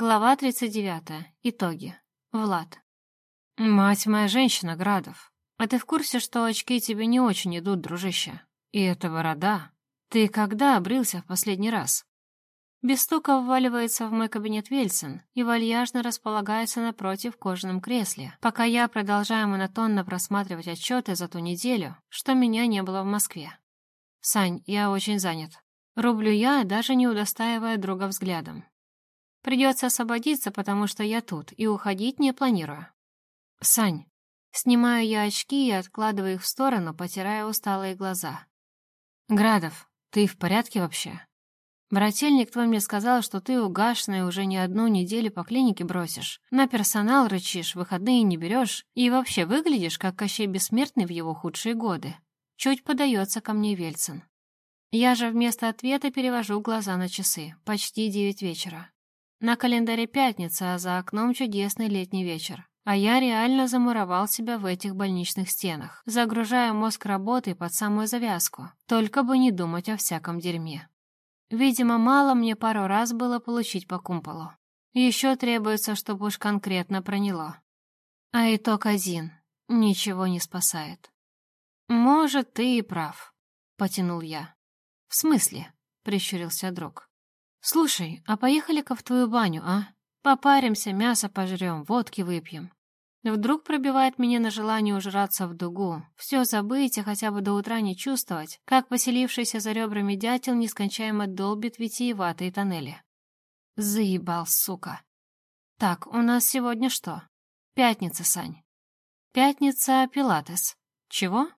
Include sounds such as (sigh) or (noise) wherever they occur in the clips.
Глава 39. Итоги. Влад. «Мать моя женщина, Градов, а ты в курсе, что очки тебе не очень идут, дружище? И это борода. Ты когда обрился в последний раз?» Без стука вваливается в мой кабинет Вельсон и вальяжно располагается напротив в кожаном кресле, пока я продолжаю монотонно просматривать отчеты за ту неделю, что меня не было в Москве. «Сань, я очень занят». Рублю я, даже не удостаивая друга взглядом. Придется освободиться, потому что я тут, и уходить не планирую. Сань. Снимаю я очки и откладываю их в сторону, потирая усталые глаза. Градов, ты в порядке вообще? Брательник твой мне сказал, что ты угашенный уже не одну неделю по клинике бросишь, на персонал рычишь, выходные не берешь и вообще выглядишь, как Кощей Бессмертный в его худшие годы. Чуть подается ко мне Вельцин. Я же вместо ответа перевожу глаза на часы. Почти девять вечера. На календаре пятница, а за окном чудесный летний вечер. А я реально замуровал себя в этих больничных стенах, загружая мозг работой под самую завязку, только бы не думать о всяком дерьме. Видимо, мало мне пару раз было получить по кумполу. Еще требуется, чтобы уж конкретно проняло. А итог один. Ничего не спасает. «Может, ты и прав», — потянул я. «В смысле?» — прищурился друг. «Слушай, а поехали-ка в твою баню, а? Попаримся, мясо пожрем, водки выпьем». Вдруг пробивает меня на желание ужраться в дугу, все забыть и хотя бы до утра не чувствовать, как поселившийся за ребрами дятел нескончаемо долбит витиеватые тоннели. Заебал, сука. Так, у нас сегодня что? Пятница, Сань. Пятница, пилатес. Чего?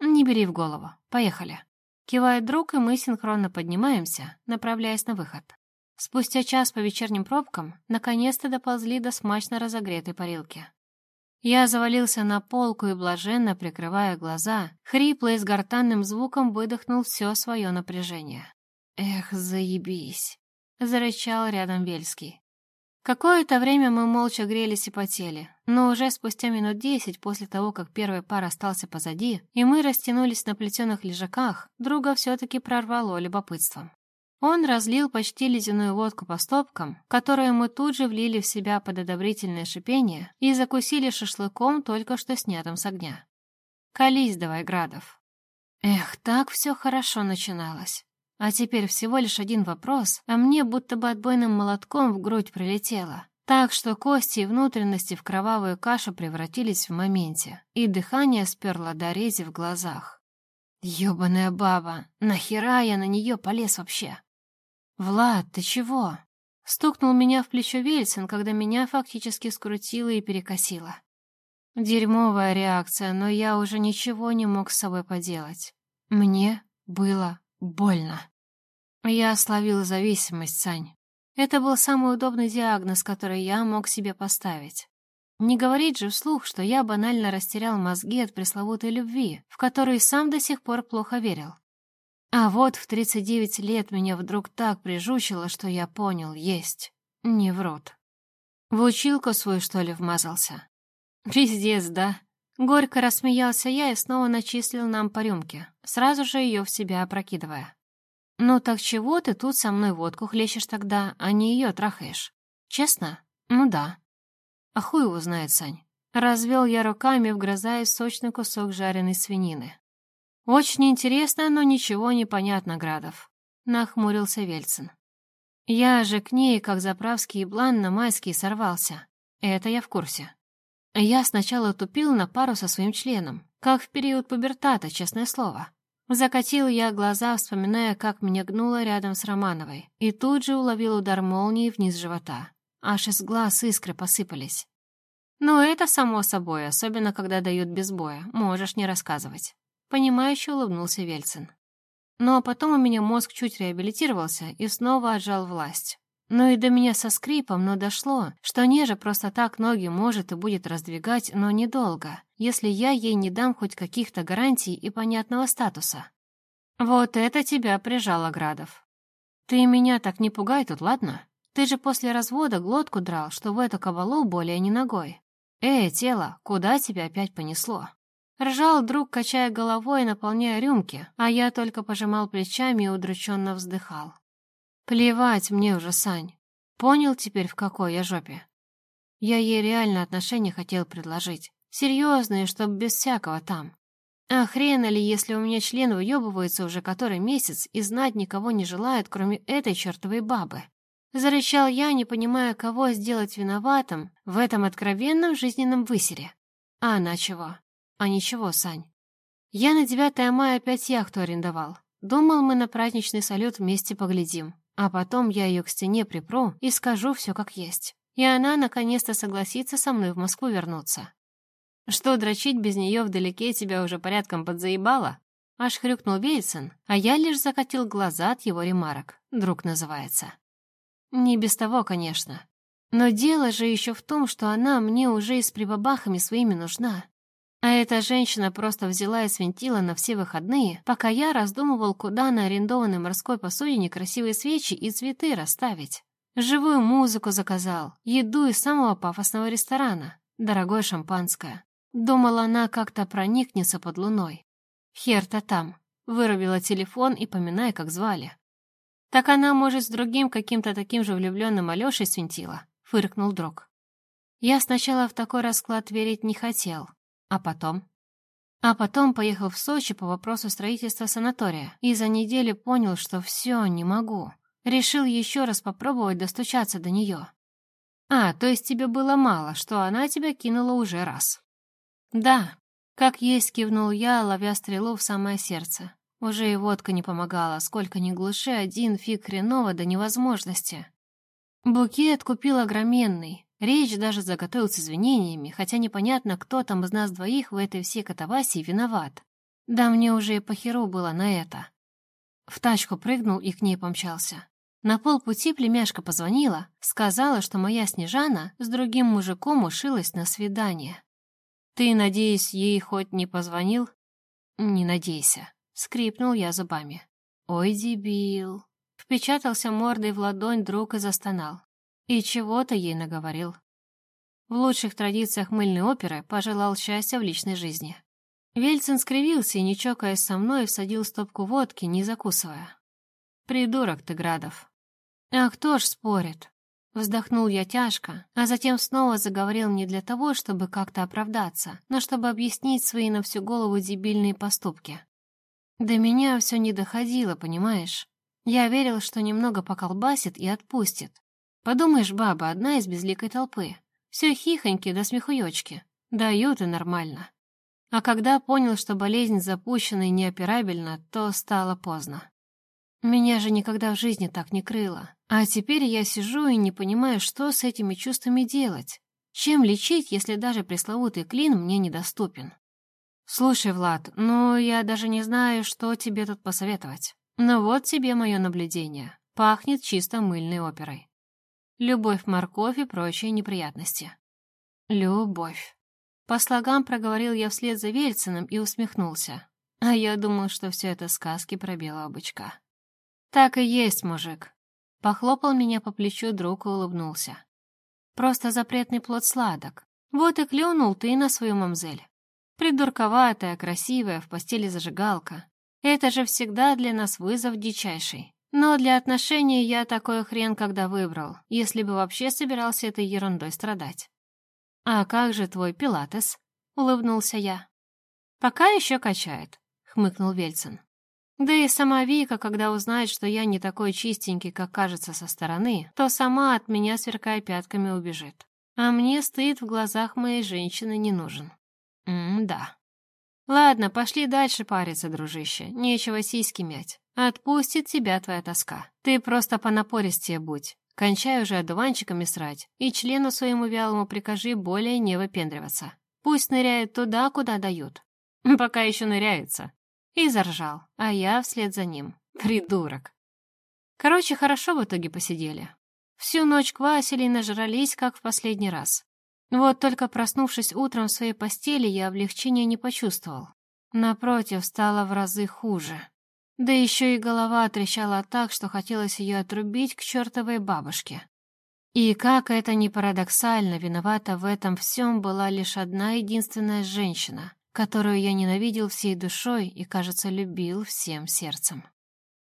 Не бери в голову. Поехали. Кивает друг, и мы синхронно поднимаемся, направляясь на выход. Спустя час по вечерним пробкам наконец-то доползли до смачно разогретой парилки. Я завалился на полку и, блаженно прикрывая глаза, хрипло и с гортанным звуком выдохнул все свое напряжение. «Эх, заебись!» — зарычал рядом Вельский. Какое-то время мы молча грелись и потели, но уже спустя минут десять после того, как первый пар остался позади, и мы растянулись на плетеных лежаках, друга все-таки прорвало любопытством. Он разлил почти ледяную водку по стопкам, которую мы тут же влили в себя под одобрительное шипение и закусили шашлыком, только что снятым с огня. «Колись давай, Градов». Эх, так все хорошо начиналось. А теперь всего лишь один вопрос, а мне будто бы отбойным молотком в грудь прилетело. Так что кости и внутренности в кровавую кашу превратились в моменте, и дыхание сперло до рези в глазах. Ёбаная баба, нахера я на нее полез вообще? «Влад, ты чего?» Стукнул меня в плечо Вельсон, когда меня фактически скрутило и перекосило. Дерьмовая реакция, но я уже ничего не мог с собой поделать. Мне было больно. Я словил зависимость, Сань. Это был самый удобный диагноз, который я мог себе поставить. Не говорить же вслух, что я банально растерял мозги от пресловутой любви, в которую сам до сих пор плохо верил. А вот в 39 лет меня вдруг так прижучило, что я понял, есть. Не врут. В училку свою, что ли, вмазался? Пиздец, да? Горько рассмеялся я и снова начислил нам по рюмке, сразу же ее в себя опрокидывая. «Ну так чего ты тут со мной водку хлещешь тогда, а не ее трахаешь? Честно? Ну да». «А хуй его знает, Сань». Развел я руками, вгрызаясь сочный кусок жареной свинины. «Очень интересно, но ничего не понятно, Градов», — нахмурился Вельцин. «Я же к ней, как заправский еблан, на майский сорвался. Это я в курсе. Я сначала тупил на пару со своим членом, как в период пубертата, честное слово. Закатил я глаза, вспоминая, как меня гнуло рядом с Романовой, и тут же уловил удар молнии вниз живота. Аж из глаз искры посыпались. «Ну, это само собой, особенно когда дают без боя, можешь не рассказывать». Понимающе улыбнулся Вельцин. А потом у меня мозг чуть реабилитировался и снова отжал власть. Но и до меня со скрипом, но дошло, что Нежа просто так ноги может и будет раздвигать, но недолго, если я ей не дам хоть каких-то гарантий и понятного статуса. Вот это тебя прижало, Градов. Ты меня так не пугай тут, ладно? Ты же после развода глотку драл, что в эту кабалу более не ногой. Эй, тело, куда тебя опять понесло? Ржал друг, качая головой и наполняя рюмки, а я только пожимал плечами и удрученно вздыхал. Плевать мне уже, Сань. Понял теперь, в какой я жопе? Я ей реально отношения хотел предложить. Серьезные, чтоб без всякого там. А хрена ли, если у меня член выебывается уже который месяц и знать никого не желает, кроме этой чертовой бабы? Зарычал я, не понимая, кого сделать виноватым в этом откровенном жизненном высере. А она чего? А ничего, Сань. Я на 9 мая опять яхту арендовал. Думал, мы на праздничный салют вместе поглядим. А потом я ее к стене припру и скажу все как есть. И она наконец-то согласится со мной в Москву вернуться. Что, дрочить без нее вдалеке тебя уже порядком подзаебало? Аж хрюкнул Вельсон, а я лишь закатил глаза от его ремарок. Друг называется. Не без того, конечно. Но дело же еще в том, что она мне уже и с прибабахами своими нужна. А эта женщина просто взяла и свинтила на все выходные, пока я раздумывал, куда на арендованной морской посудине красивые свечи и цветы расставить. Живую музыку заказал, еду из самого пафосного ресторана, дорогое шампанское. Думала, она как-то проникнется под луной. Хер-то там. Вырубила телефон и поминай, как звали. Так она, может, с другим каким-то таким же влюбленным Алешей свинтила, фыркнул Дрог. Я сначала в такой расклад верить не хотел, а потом? А потом поехал в Сочи по вопросу строительства санатория и за неделю понял, что все, не могу. Решил еще раз попробовать достучаться до нее. А, то есть тебе было мало, что она тебя кинула уже раз. Да, как есть кивнул я, ловя стрелу в самое сердце. Уже и водка не помогала, сколько ни глуши, один фиг хреново до невозможности. Букет купил огроменный, Речь даже заготовил с извинениями, хотя непонятно, кто там из нас двоих в этой всей катавасии виноват. Да мне уже и похеру было на это. В тачку прыгнул и к ней помчался. На полпути племяшка позвонила, сказала, что моя Снежана с другим мужиком ушилась на свидание. «Ты, надеюсь, ей хоть не позвонил?» «Не надейся», — скрипнул я зубами. «Ой, дебил!» Впечатался мордой в ладонь друг и застонал. И чего-то ей наговорил. В лучших традициях мыльной оперы пожелал счастья в личной жизни. Вельцин скривился и, не чокаясь со мной, всадил стопку водки, не закусывая. «Придурок ты, Градов!» «А кто ж спорит?» Вздохнул я тяжко, а затем снова заговорил не для того, чтобы как-то оправдаться, но чтобы объяснить свои на всю голову дебильные поступки. До меня все не доходило, понимаешь? Я верил, что немного поколбасит и отпустит, Подумаешь, баба, одна из безликой толпы. Все хихоньки да смехуёчки. Дают и нормально. А когда понял, что болезнь запущена и неоперабельна, то стало поздно. Меня же никогда в жизни так не крыло. А теперь я сижу и не понимаю, что с этими чувствами делать. Чем лечить, если даже пресловутый клин мне недоступен? Слушай, Влад, ну я даже не знаю, что тебе тут посоветовать. Но вот тебе мое наблюдение. Пахнет чисто мыльной оперой. Любовь, морковь и прочие неприятности. Любовь. По слогам проговорил я вслед за Вельциным и усмехнулся. А я думал, что все это сказки про белого бычка. Так и есть, мужик. Похлопал меня по плечу друг и улыбнулся. Просто запретный плод сладок. Вот и клюнул ты на свою мамзель. Придурковатая, красивая, в постели зажигалка. Это же всегда для нас вызов дичайший. Но для отношений я такой хрен когда выбрал, если бы вообще собирался этой ерундой страдать. «А как же твой пилатес?» — улыбнулся я. «Пока еще качает», — хмыкнул Вельцин. Да и сама Вика, когда узнает, что я не такой чистенький, как кажется со стороны, то сама от меня, сверкая пятками, убежит. А мне стыд в глазах моей женщины не нужен. М-да. Ладно, пошли дальше париться, дружище. Нечего сиськи мять. Отпустит тебя твоя тоска. Ты просто понапористее будь. Кончай уже одуванчиками срать, и члену своему вялому прикажи более не выпендриваться. Пусть ныряет туда, куда дают. (laughs) Пока еще ныряется. И заржал, а я вслед за ним. Придурок. Короче, хорошо в итоге посидели. Всю ночь квасили и нажрались, как в последний раз. Вот только проснувшись утром в своей постели, я облегчения не почувствовал. Напротив, стало в разы хуже. Да еще и голова трещала так, что хотелось ее отрубить к чертовой бабушке. И как это ни парадоксально, виновата в этом всем была лишь одна единственная женщина, которую я ненавидел всей душой и, кажется, любил всем сердцем.